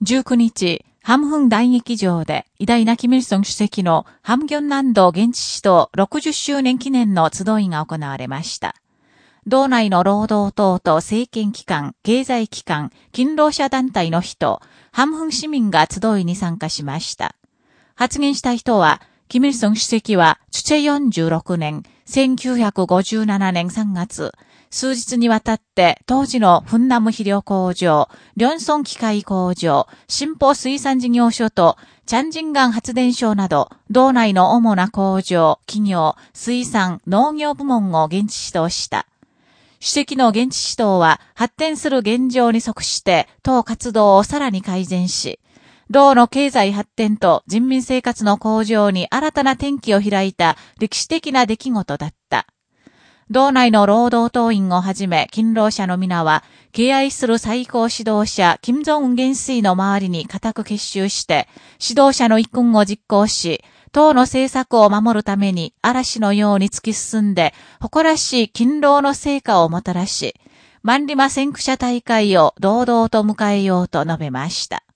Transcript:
19日、ハムフン大劇場で偉大なキミルソン主席のハムギョン南道現地指導60周年記念の集いが行われました。道内の労働党と政権機関、経済機関、勤労者団体の人、ハムフン市民が集いに参加しました。発言した人は、キミルソン主席は、チュチェ46年、1957年3月、数日にわたって当時のフンナム肥料工場、リョンソン機械工場、新興水産事業所とチャンジンガン発電所など、道内の主な工場、企業、水産、農業部門を現地指導した。主席の現地指導は発展する現状に即して党活動をさらに改善し、道の経済発展と人民生活の向上に新たな転機を開いた歴史的な出来事だった。道内の労働党員をはじめ、勤労者の皆は、敬愛する最高指導者、金正恩元帥の周りに固く結集して、指導者の一訓を実行し、党の政策を守るために嵐のように突き進んで、誇らしい勤労の成果をもたらし、万里馬先駆者大会を堂々と迎えようと述べました。